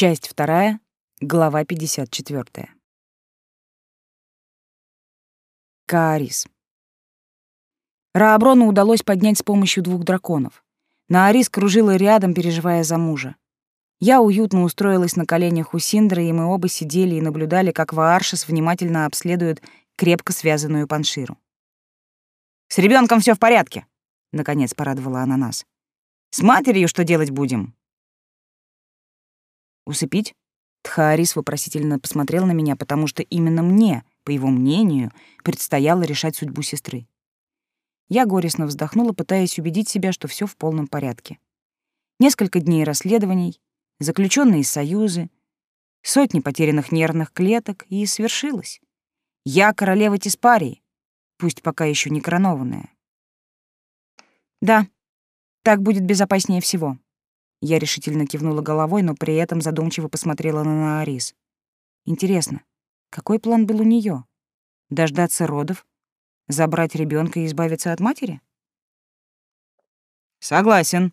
Часть вторая, глава 54. Каарис. Рааброну удалось поднять с помощью двух драконов. Наарис кружила рядом, переживая за мужа. Я уютно устроилась на коленях у Синдры, и мы оба сидели и наблюдали, как Вааршис внимательно обследует крепко связанную панширу. «С ребенком все в порядке», — наконец порадовала она нас. «С матерью что делать будем?» «Усыпить?» Тхаарис вопросительно посмотрел на меня, потому что именно мне, по его мнению, предстояло решать судьбу сестры. Я горестно вздохнула, пытаясь убедить себя, что все в полном порядке. Несколько дней расследований, заключенные союзы, сотни потерянных нервных клеток, и свершилось. Я королева Тиспарии, пусть пока еще не коронованная. Да, так будет безопаснее всего. Я решительно кивнула головой, но при этом задумчиво посмотрела на Наарис. Интересно, какой план был у нее? Дождаться родов? Забрать ребенка и избавиться от матери? Согласен.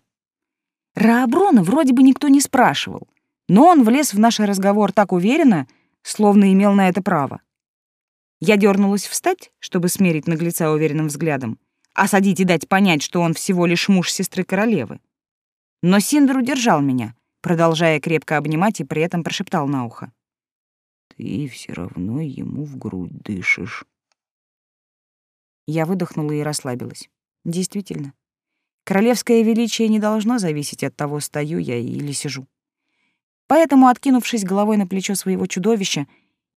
Рааброна вроде бы никто не спрашивал, но он влез в наш разговор так уверенно, словно имел на это право. Я дернулась встать, чтобы смерить наглеца уверенным взглядом, осадить и дать понять, что он всего лишь муж сестры королевы. Но Синдер удержал меня, продолжая крепко обнимать и при этом прошептал на ухо. «Ты все равно ему в грудь дышишь». Я выдохнула и расслабилась. Действительно. Королевское величие не должно зависеть от того, стою я или сижу. Поэтому, откинувшись головой на плечо своего чудовища,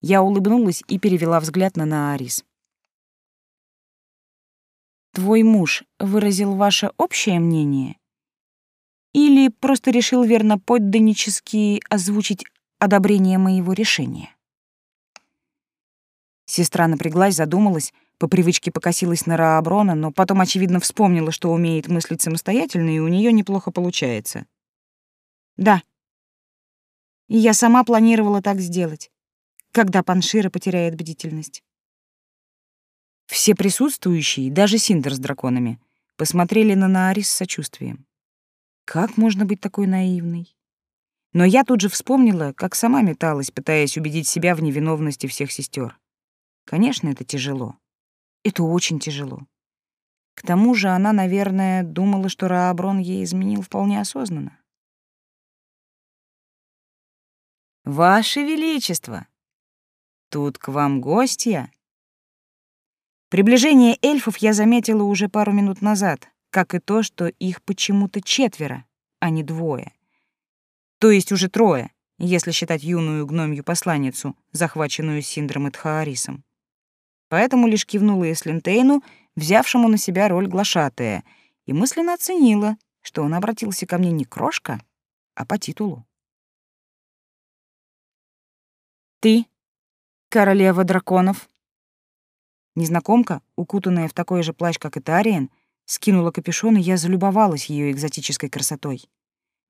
я улыбнулась и перевела взгляд на Наарис. «Твой муж выразил ваше общее мнение или просто решил верно подданнически озвучить одобрение моего решения? Сестра напряглась, задумалась, по привычке покосилась на Рааброна, но потом, очевидно, вспомнила, что умеет мыслить самостоятельно, и у нее неплохо получается. Да. И я сама планировала так сделать, когда Паншира потеряет бдительность. Все присутствующие, даже Синдер с драконами, посмотрели на Наарис с сочувствием. Как можно быть такой наивной? Но я тут же вспомнила, как сама металась, пытаясь убедить себя в невиновности всех сестер. Конечно, это тяжело. Это очень тяжело. К тому же она, наверное, думала, что Рааброн ей изменил вполне осознанно. «Ваше Величество! Тут к вам гостья!» Приближение эльфов я заметила уже пару минут назад, как и то, что их почему-то четверо, а не двое. То есть уже трое, если считать юную гномью посланницу, захваченную Синдром и Тхаарисом. Поэтому лишь кивнула Эслинтейну, взявшему на себя роль глашатая, и мысленно оценила, что он обратился ко мне не крошка, а по титулу. «Ты, королева драконов?» Незнакомка, укутанная в такой же плащ, как и Тариен, Скинула капюшон, и я залюбовалась ее экзотической красотой.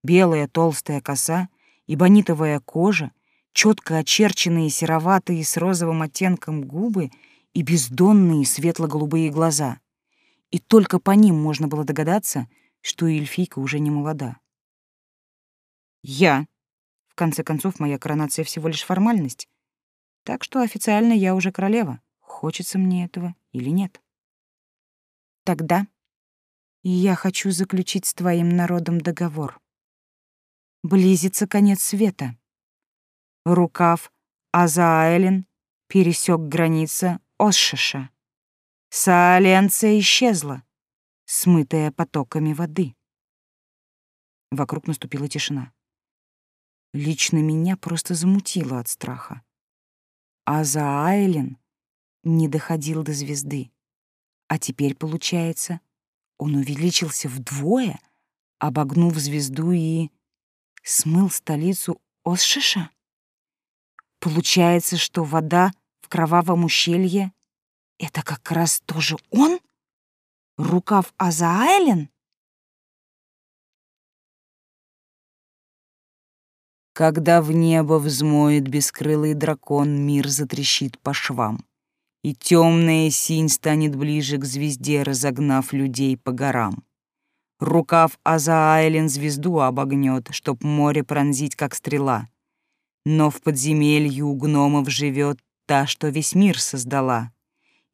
Белая толстая коса, ибонитовая кожа, четко очерченные сероватые с розовым оттенком губы и бездонные светло-голубые глаза. И только по ним можно было догадаться, что эльфийка уже не молода. Я. В конце концов, моя коронация всего лишь формальность. Так что официально я уже королева, хочется мне этого или нет. Тогда и я хочу заключить с твоим народом договор. Близится конец света. Рукав Азаэлен пересек граница Осшиша. Сааленция исчезла, смытая потоками воды. Вокруг наступила тишина. Лично меня просто замутило от страха. Азаэлен не доходил до звезды. А теперь, получается, он увеличился вдвое, обогнув звезду и смыл столицу Осшиша? Получается, что вода в кровавом ущелье — это как раз тоже он? Рукав Азаэлен? Когда в небо взмоет бескрылый дракон, мир затрещит по швам и темная синь станет ближе к звезде, разогнав людей по горам. Рукав Азаайлен звезду обогнет, чтоб море пронзить, как стрела. Но в подземелье у гномов живет та, что весь мир создала.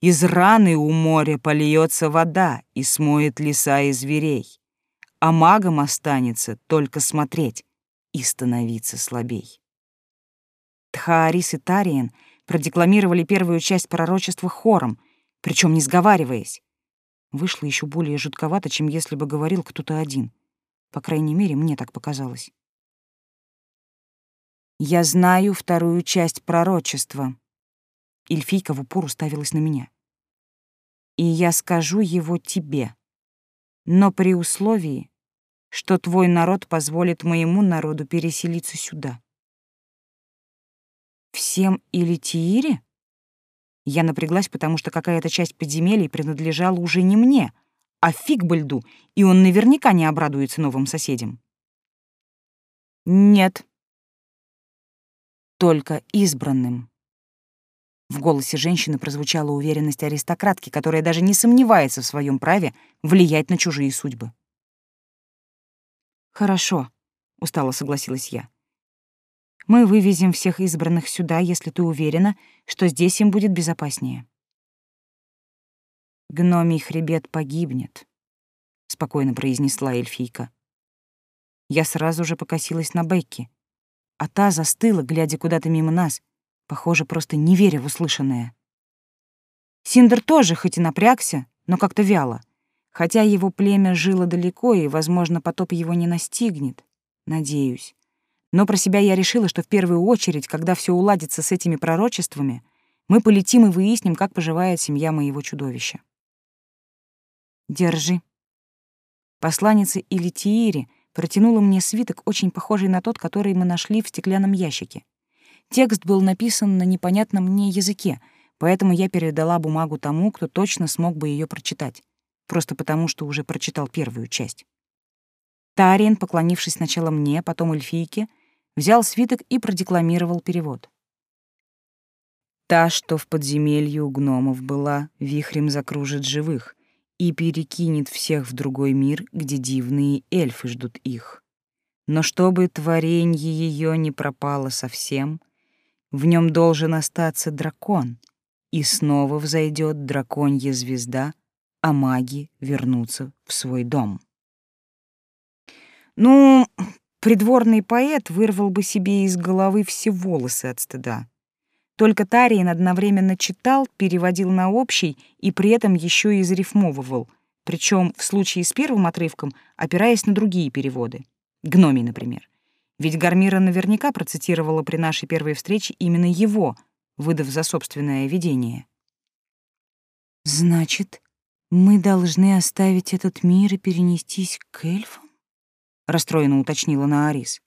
Из раны у моря польется вода и смоет леса и зверей. А магам останется только смотреть и становиться слабей. Тхаарис и Тариен продекламировали первую часть пророчества хором, причем не сговариваясь. Вышло еще более жутковато, чем если бы говорил кто-то один. По крайней мере, мне так показалось. «Я знаю вторую часть пророчества». Эльфийка в упор уставилась на меня и я скажу его тебе. Но при условии, что твой народ позволит моему народу переселиться сюда. Всем или Тиире? Я напряглась, потому что какая-то часть подземелий принадлежала уже не мне, а Фигбальду, и он наверняка не обрадуется новым соседям. Нет. Только избранным. В голосе женщины прозвучала уверенность аристократки, которая даже не сомневается в своем праве влиять на чужие судьбы. «Хорошо», — устало согласилась я. «Мы вывезем всех избранных сюда, если ты уверена, что здесь им будет безопаснее». «Гномий хребет погибнет», — спокойно произнесла эльфийка. Я сразу же покосилась на Бекки, а та застыла, глядя куда-то мимо нас — Похоже, просто не веря в услышанное. Синдер тоже хоть и напрягся, но как-то вяло. Хотя его племя жило далеко, и, возможно, потоп его не настигнет. Надеюсь. Но про себя я решила, что в первую очередь, когда все уладится с этими пророчествами, мы полетим и выясним, как поживает семья моего чудовища. Держи. Посланница Илитиири протянула мне свиток, очень похожий на тот, который мы нашли в стеклянном ящике. Текст был написан на непонятном мне языке, поэтому я передала бумагу тому, кто точно смог бы ее прочитать, просто потому что уже прочитал первую часть. Тариен, поклонившись сначала мне, потом эльфийке, взял свиток и продекламировал перевод. «Та, что в подземелье у гномов была, вихрем закружит живых и перекинет всех в другой мир, где дивные эльфы ждут их. Но чтобы творенье ее не пропало совсем — в нем должен остаться дракон, и снова взойдет драконья звезда, а маги вернутся в свой дом. Ну, придворный поэт вырвал бы себе из головы все волосы от стыда. Только Тариен одновременно читал, переводил на общий и при этом еще и зарифмовывал, причем в случае с первым отрывком опираясь на другие переводы. Гномий, например. Ведь Гармира наверняка процитировала при нашей первой встрече именно его, выдав за собственное видение. «Значит, мы должны оставить этот мир и перенестись к эльфам?» — расстроенно уточнила Наарис.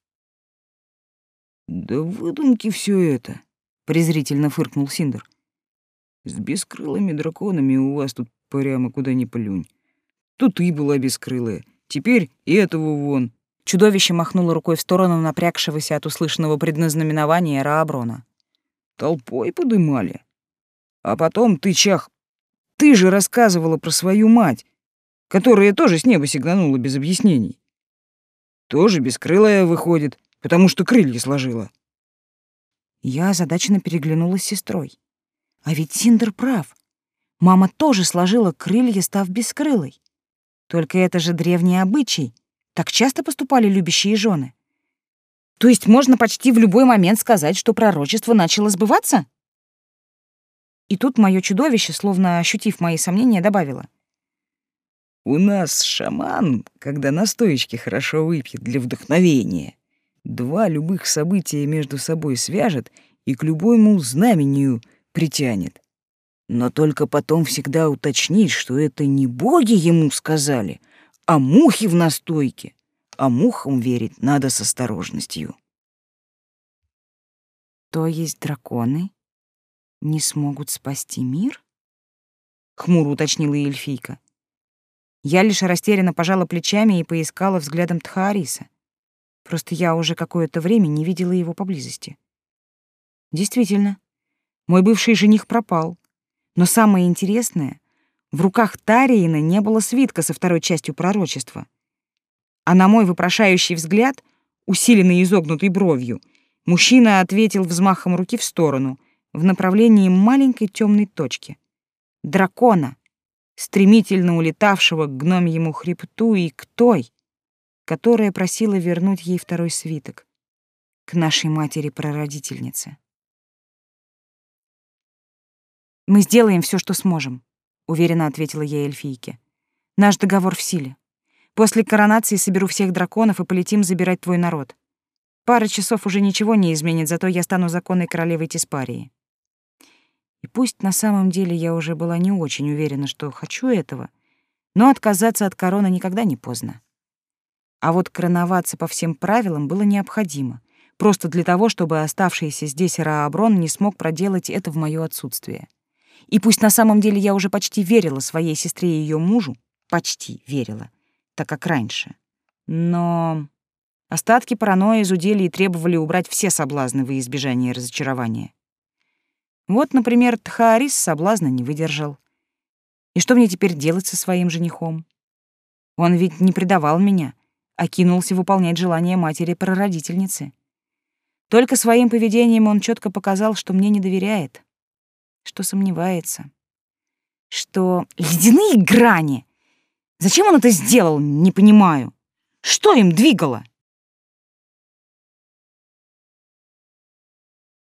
«Да выдумки все это», — презрительно фыркнул Синдер. «С бескрылыми драконами у вас тут прямо куда ни плюнь. Тут и была бескрылая, теперь и этого вон, Чудовище махнуло рукой в сторону напрягшегося от услышанного предназнаменования Рааброна. «Толпой подымали. А потом ты, Чах, ты же рассказывала про свою мать, которая тоже с неба сигнанула без объяснений. Тоже бескрылая выходит, потому что крылья сложила». Я озадаченно переглянулась с сестрой. А ведь Синдер прав. Мама тоже сложила крылья, став бескрылой. Только это же древний обычай — так часто поступали любящие жены. То есть можно почти в любой момент сказать, что пророчество начало сбываться? И тут мое чудовище, словно ощутив мои сомнения, добавило. «У нас шаман, когда на стоечке хорошо выпьет для вдохновения, два любых события между собой свяжет и к любому знамению притянет. Но только потом всегда уточнить, что это не боги ему сказали, а мухи в настойке. А мухам верить надо с осторожностью. То есть драконы не смогут спасти мир? Хмуро уточнила эльфийка. Я лишь растерянно пожала плечами и поискала взглядом Тхаариса. Просто я уже какое-то время не видела его поблизости. Действительно, мой бывший жених пропал. Но самое интересное, в руках Тариина не было свитка со второй частью пророчества. А на мой вопрошающий взгляд, усиленный изогнутой бровью, Мужчина ответил взмахом руки в сторону, в направлении маленькой темной точки. Дракона, стремительно улетавшего к гномьему хребту и к той, которая просила вернуть ей второй свиток, к нашей матери-прародительнице. «Мы сделаем все, что сможем», — уверенно ответила я эльфийке. «Наш договор в силе. После коронации соберу всех драконов и полетим забирать твой народ. Пара часов уже ничего не изменит, зато я стану законной королевой Тиспарии». И пусть на самом деле я уже была не очень уверена, что хочу этого, но отказаться от короны никогда не поздно. А вот короноваться по всем правилам было необходимо, просто для того, чтобы оставшийся здесь Рааброн не смог проделать это в моё отсутствие. И пусть на самом деле я уже почти верила своей сестре и её мужу, почти верила, так как раньше. Но остатки паранойи зудели и требовали убрать все соблазны во избежание разочарования. Вот, например, Тхаарис соблазна не выдержал. И что мне теперь делать со своим женихом? Он ведь не предавал меня, а кинулся выполнять желание матери-прародительницы. Только своим поведением он четко показал, что мне не доверяет, что сомневается, что ледяные грани. Зачем он это сделал, не понимаю. Что им двигало?